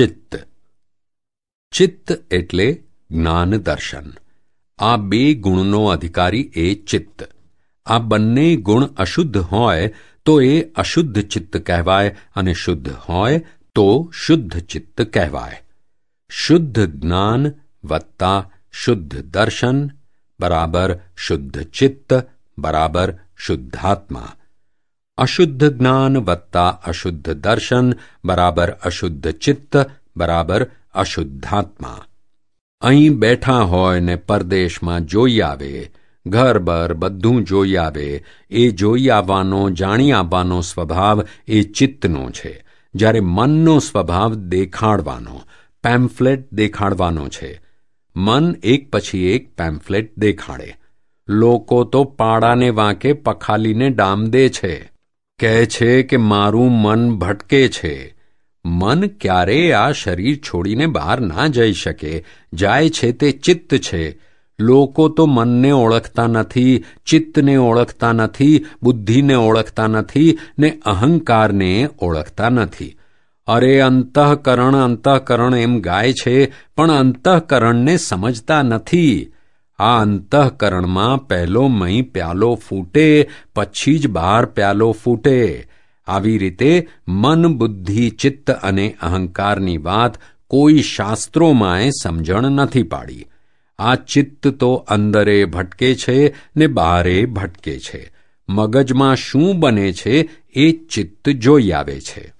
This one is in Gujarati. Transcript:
ચિત્ત. ચિત્ત એટલે જ્ઞાન દર્શન. આ બે ગુણનો અધિકારી એ ચિત્ત. આ બંને ગુણ અશુદ્ધ હોય તો એ અશુદ્ધ ચિત્ત કહેવાય અને શુદ્ધ હોય તો શુદ્ધ ચિત્ત કહેવાય. શુદ્ધ જ્ઞાન વત્તા શુદ્ધ દર્શન બરાબર શુદ્ધ ચિત્ત બરાબર શુદ્ધાત્મા. અશુદ્ધ જ્ઞાન વત્તા અશુદ્ધ દર્શન બરાબર અશુદ્ધ ચિત્ત બરાબર અશુદ્ધાત્મા. અહીં બેઠા હોય ને પરદેશમાં જોઈ આવે, ઘર બર બધું જોઈ આવે, એ જોઈ આવવાનો, જાણી આવવાનો સ્વભાવ એ ચિત્તનો છે. જ્યારે મનનો સ્વભાવ દેખાડવાનો, પેમ્ફલેટ દેખાડવાનો છે. મન એક પછી એક પેમ્ફલેટ દેખાડે. લોકો તો પાડાને વાંકે, પખાલીને ડામ દે છે. કહે છે કે મારું મન ભટકે છે. મન ક્યારેય આ શરીર છોડીને બહાર ના જઈ શકે? જાય છે તે ચિત્ત છે. લોકો તો મનને ઓળખતા નથી, ચિત્તને ઓળખતા નથી, બુદ્ધિને ઓળખતા નથી, ને અહંકારને ઓળખતા નથી. અરે અંતઃકરણ અંતઃકરણ એમ ગાય છે, પણ અંતઃકરણને સમજતા નથી. આ અંતઃકરણમાં પહેલો મહી પ્યાલો ફૂટે, પછી જ બહાર પ્યાલો ફૂટે. આવી રીતે મન, બુદ્ધિ, ચિત્ત અને અહંકારની વાત કોઈ શાસ્ત્રોમાંય સમજણ નથી પાડી. આ ચિત્ત તો અંદરે ભટકે છે ને બહારે ભટકે છે. મગજમાં શું બને છે એ ચિત્ત જોઈ આવે છે.